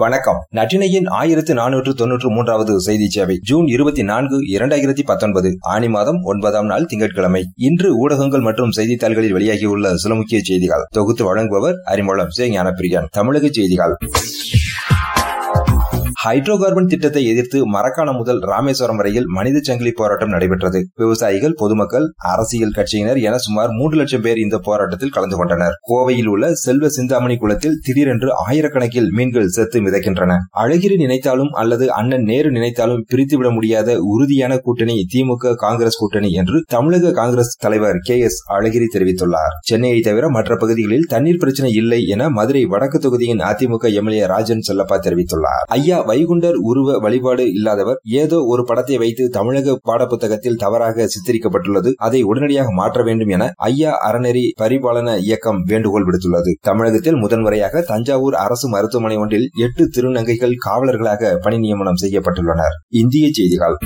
வணக்கம். நட்டினையின் ஆயிரத்தி நானூற்று தொன்னூற்று மூன்றாவது செய்தி சேவை ஜூன் இருபத்தி நான்கு இரண்டாயிரத்தி பத்தொன்பது ஆணி மாதம் ஒன்பதாம் நாள் திங்கட்கிழமை. இன்று ஊடகங்கள் மற்றும் செய்தித்தாள்களில் வெளியாகியுள்ள சில முக்கிய செய்திகள். தொகுத்து வழங்குபவர் அறிமுகம் சே ஞானப்பிரியன். தமிழக செய்திகள். ஹைட்ரோ கார்பன் திட்டத்தை எதிர்த்து மரக்காணம் முதல் ராமேஸ்வரம் வரையில் மனித சங்கிலி போராட்டம் நடைபெற்றது. விவசாயிகள் பொதுமக்கள் அரசியல் கட்சியினர் என சுமார் மூன்று லட்சம் பேர் இந்த போராட்டத்தில் கலந்து கொண்டனர். கோவையில் உள்ள செல்வ சிந்தாமணி குளத்தில் திடீரென்று ஆயிரக்கணக்கில் மீன்கள் செத்து மிதக்கின்றன. அழகிரி நினைத்தாலும் அல்லது அண்ணன் நேரு நினைத்தாலும் பிரித்துவிட முடியாத உறுதியான கூட்டணி திமுக காங்கிரஸ் கூட்டணி என்று தமிழக காங்கிரஸ் தலைவர் கே எஸ் அழகிரி தெரிவித்துள்ளார். சென்னையை தவிர மற்ற பகுதிகளில் தண்ணீர் பிரச்சனை இல்லை என மதுரை வடக்கு தொகுதியின் அதிமுக எம்எல்ஏ ராஜன் செல்லப்பா தெரிவித்துள்ளார். ஐயா வைகுண்டர் உருவ வழிபாடு இல்லாதவர் ஏதோ ஒரு படத்தை வைத்து தமிழக பாடப்புத்தகத்தில் தவறாக சித்தரிக்கப்பட்டுள்ளது. அதை உடனடியாக மாற்ற வேண்டும் என ஐயா அறநெறி பரிபாலன இயக்கம் வேண்டுகோள் விடுத்துள்ளது. தமிழகத்தில் முதன்முறையாக தஞ்சாவூர் அரசு மருத்துவமனை ஒன்றில் எட்டு திருநங்கைகள் காவலர்களாக பணி நியமனம் செய்யப்பட்டுள்ளனர். இந்திய செய்திகள்.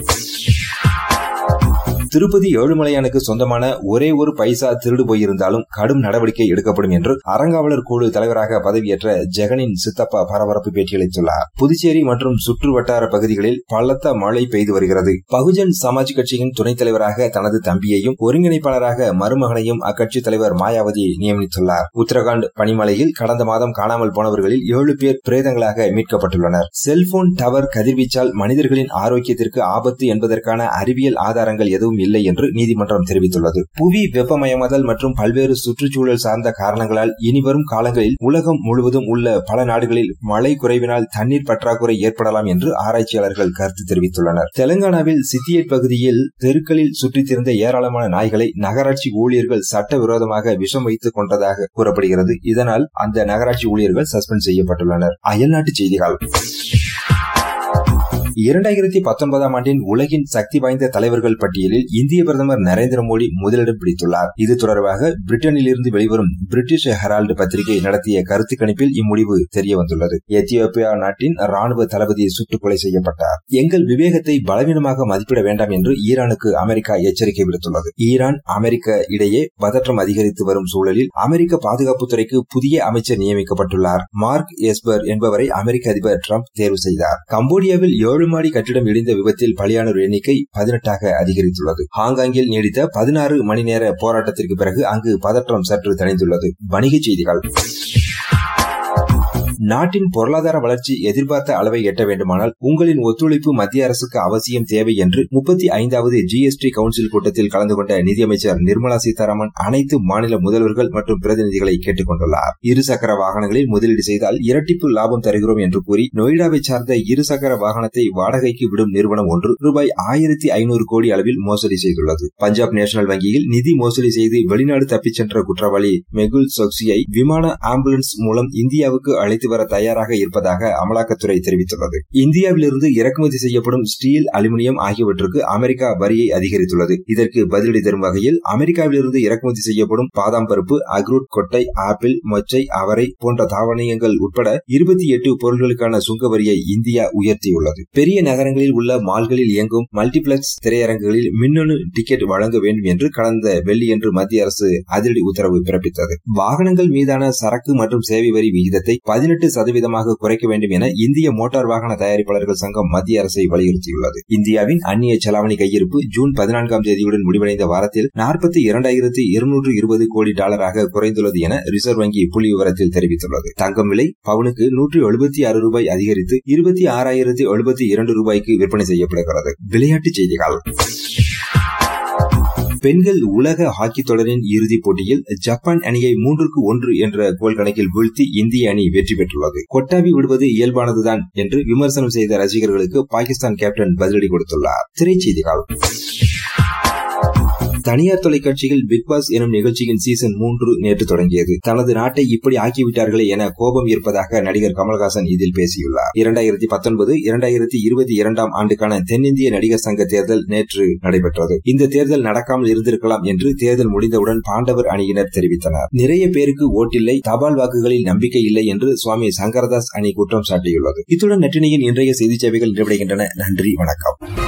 திருப்பதி ஏழுமலையானுக்கு சொந்தமான ஒரே ஒரு பைசா திருடு போயிருந்தாலும் கடும் நடவடிக்கை எடுக்கப்படும் என்று அறங்காவலர் குழு தலைவராக பதவியேற்ற ஜெகனின் சித்தப்பா பரபரப்பு பேட்டியளித்துள்ளார் புதுச்சேரி மற்றும் சுற்று வட்டார பகுதிகளில் பலத்த மழை பெய்து வருகிறது. பகுஜன் சமாஜ் கட்சியின் துணைத் தலைவராக தனது தம்பியையும் ஒருங்கிணைப்பாளராக மருமகனையும் அக்கட்சி தலைவர் மாயாவதி நியமித்துள்ளார். உத்தரகாண்ட் பனிமலையில் கடந்த மாதம் காணாமல் போனவர்களில் ஏழு பேர் பிரேதங்களாக மீட்கப்பட்டுள்ளனர். செல்போன் டவர் கதிர்வீச்சால் மனிதர்களின் ஆரோக்கியத்திற்கு ஆபத்து என்பதற்கான அறிவியல் ஆதாரங்கள் எதுவும் இல்லை என்று நீதிமன்றம் தெரிவித்துள்ளது. புவி வெப்பமயமாதல் மற்றும் பல்வேறு சுற்றுச்சூழல் சார்ந்த காரணங்களால் இனிவரும் காலங்களில் உலகம் முழுவதும் உள்ள பல நாடுகளில் மழை குறைவினால் தண்ணீர் பற்றாக்குறை ஏற்படலாம் என்று ஆராய்ச்சியாளர்கள் கருத்து தெரிவித்துள்ளனர். தெலங்கானாவில் சித்தியேட் பகுதியில் தெருக்களில் சுற்றித் திரிந்த ஏராளமான நாய்களை நகராட்சி ஊழியர்கள் சட்டவிரோதமாக விஷம் வைத்துக் கொண்டதாக கூறப்படுகிறது. இதனால் அந்த நகராட்சி ஊழியர்கள் சஸ்பெண்ட் செய்யப்பட்டுள்ளனர். அயல்நாட்டு செய்திகள். இரண்டாயிரத்தி பத்தொன்பதாம் ஆண்டின் உலகின் சக்தி வாய்ந்த தலைவர்கள் பட்டியலில் இந்திய பிரதமர் நரேந்திர மோடி முதலிடம் பிடித்துள்ளார். இது தொடர்பாக பிரிட்டனில் இருந்து வெளிவரும் பிரிட்டிஷ் ஹெரால்டு பத்திரிகை நடத்திய கருத்து கணிப்பில் இம்முடிவு தெரியவந்துள்ளது. எத்தியோப்பியா நாட்டின் ராணுவ தளபதி சுட்டுக் கொலை செய்யப்பட்டார். எங்கள் விவேகத்தை பலவீனமாக மதிப்பிட வேண்டாம் என்று ஈரானுக்கு அமெரிக்கா எச்சரிக்கை விடுத்துள்ளது. ஈரான் அமெரிக்க இடையே பதற்றம் அதிகரித்து வரும் சூழலில் அமெரிக்க பாதுகாப்புத்துறைக்கு புதிய அமைச்சர் நியமிக்கப்பட்டுள்ளார். மார்க் எஸ்பர் என்பவரை அமெரிக்க அதிபர் டிரம்ப் தேர்வு செய்தார். கம்போடியாவில் ஏழு மாடி கட்டிடம் இடிந்த விபத்தில் பலியானோர் எண்ணிக்கை பதினெட்டாக அதிகரித்துள்ளது. ஹாங்காங்கில் நீடித்த பதினாறு மணி நேர போராட்டத்திற்கு பிறகு அங்கு பதற்றம் சற்று தணிந்துள்ளது. வணிகச் செய்திகள். நாட்டின் பொருளாதார வளர்ச்சி எதிர்பார்த்த அளவை எட்ட வேண்டுமானால் உங்களின் ஒத்துழைப்பு மத்திய அரசுக்கு அவசியம் தேவை என்று முப்பத்தி ஐந்தாவது ஜிஎஸ்டி கவுன்சில் கூட்டத்தில் கலந்து கொண்ட நிதியமைச்சர் நிர்மலா சீதாராமன் அனைத்து மாநில முதல்வர்கள் மற்றும் பிரதிநிதிகளை கேட்டுக் கொண்டுள்ளார். இருசக்கர வாகனங்களில் முதலீடு செய்தால் இரட்டிப்பு லாபம் தருகிறோம் என்று கூறி நொய்டாவை சார்ந்த இருசக்கர வாகனத்தை வாடகைக்கு விடும் நிறுவனம் ஒன்று ரூபாய் ஆயிரத்தி ஐநூறு கோடி அளவில் மோசடி செய்துள்ளது. பஞ்சாப் நேஷனல் வங்கியில் நிதி மோசடி செய்து வெளிநாடு தப்பிச் சென்ற குற்றவாளி மெகுல் சோக்சியை விமான ஆம்புலன்ஸ் மூலம் இந்தியாவுக்கு அழைத்து வர தயாராக இருப்பதாக அமலாக்கத்துறை தெரிவித்துள்ளது. இந்தியாவிலிருந்து இறக்குமதி செய்யப்படும் ஸ்டீல் அலுமினியம் ஆகியவற்றுக்கு அமெரிக்கா வரியை அதிகரித்துள்ளது. இதற்கு பதிலடி தரும் வகையில் அமெரிக்காவிலிருந்து இறக்குமதி செய்யப்படும் பாதாம் பருப்பு அக்ரூட் கொட்டை ஆப்பிள் மொச்சை அவரை போன்ற தாவணியங்கள் உட்பட இருபத்தி எட்டு பொருட்களுக்கான சுங்க வரியை இந்தியா உயர்த்தியுள்ளது. பெரிய நகரங்களில் உள்ள மால்களில் இயங்கும் மல்டிபிளக்ஸ் திரையரங்குகளில் மின்னணு டிக்கெட் வழங்க வேண்டும் என்று கடந்த வெள்ளியன்று மத்திய அரசு அதிரடி உத்தரவு பிறப்பித்தது. வாகனங்கள் மீதான சரக்கு மற்றும் சேவை வரி விகிதத்தை பதினெட்டு சதவீதமாக குறைக்க வேண்டும் என இந்திய மோட்டார் வாகன தயாரிப்பாளர்கள் சங்கம் மத்திய அரசை வலியுறுத்தியுள்ளது. இந்தியாவின் அந்நிய செலாவணி கையிருப்பு ஜூன் பதினான்காம் தேதியுடன் முடிவடைந்த வாரத்தில் நாற்பத்தி இரண்டாயிரத்தி இருநூற்று இருபது கோடி டாலராக குறைந்துள்ளது என ரிசர்வ் வங்கி புள்ளி விவரத்தில் தெரிவித்துள்ளது. தங்கம் விலை பவுனுக்கு நூற்று எழுபத்தி ஆறு ரூபாய் அதிகரித்து இருபத்தி ஆறாயிரத்தி எழுபத்தி இரண்டு ரூபாய்க்கு விற்பனை செய்யப்படுகிறது. விளையாட்டுச் செய்திகள். பெண்கள் உலக ஹாக்கி தொடரின் இறுதிப் போட்டியில் ஜப்பான் அணியை மூன்றுக்கு ஒன்று என்ற கோல் கணக்கில் வீழ்த்தி இந்திய அணி வெற்றி பெற்றுள்ளது. கொட்டாவி விடுவது இயல்பானதுதான் என்று விமர்சனம் செய்த ரசிகர்களுக்கு பாகிஸ்தான் கேப்டன் பதிலடி கொடுத்துள்ளார். திரைச்செய்திகள் தனியார் தொலைக்காட்சியில் பிக் பாஸ் எனும் நிகழ்ச்சியின் சீசன் மூன்று நேற்று தொடங்கியது. தனது நாட்டை இப்படி ஆக்கிவிட்டார்களே என கோபம் இருப்பதாக நடிகர் கமல்ஹாசன் இதில் பேசியுள்ளார். இரண்டாயிரத்தி பத்தொன்பது இரண்டாயிரத்தி இருபத்தி இரண்டாம் ஆண்டுக்கான தென்னிந்திய நடிகர் சங்க தேர்தல் நேற்று நடைபெற்றது. இந்த தேர்தல் நடக்காமல் இருந்திருக்கலாம் என்று தேர்தல் முடிந்தவுடன் பாண்டவர் அணியினர் தெரிவித்தனர். நிறைய பேருக்கு ஓட்டில்லை தபால் வாக்குகளில் நம்பிக்கை இல்லை என்று சுவாமி சங்கரதாஸ் அணி குற்றம் சாட்டியுள்ளது. இத்துடன் நட்டினியின் இன்றைய செய்தி சேவைகள் நிறைவடைகின்றன. நன்றி வணக்கம்.